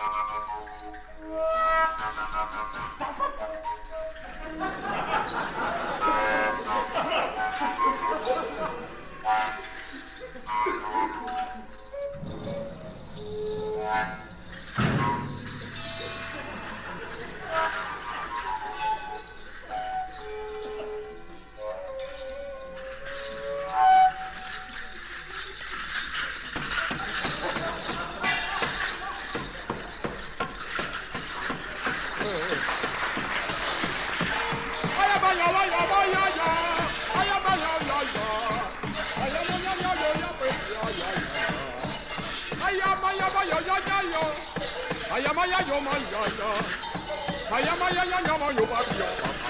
Thank you. maya maya ya ya yo. Maya maya yo maya ya. Maya maya ya ya yo ba yo.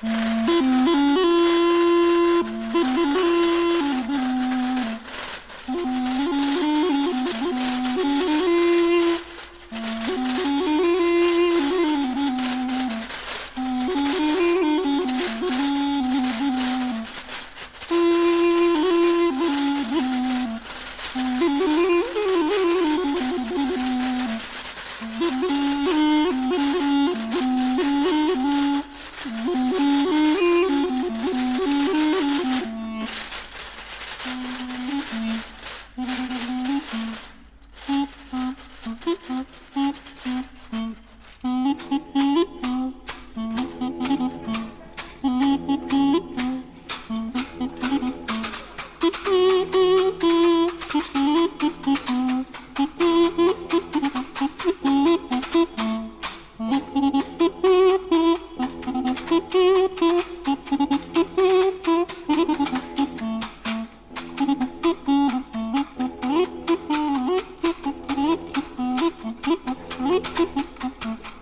Mm-hmm. Mm-hmm. Uh.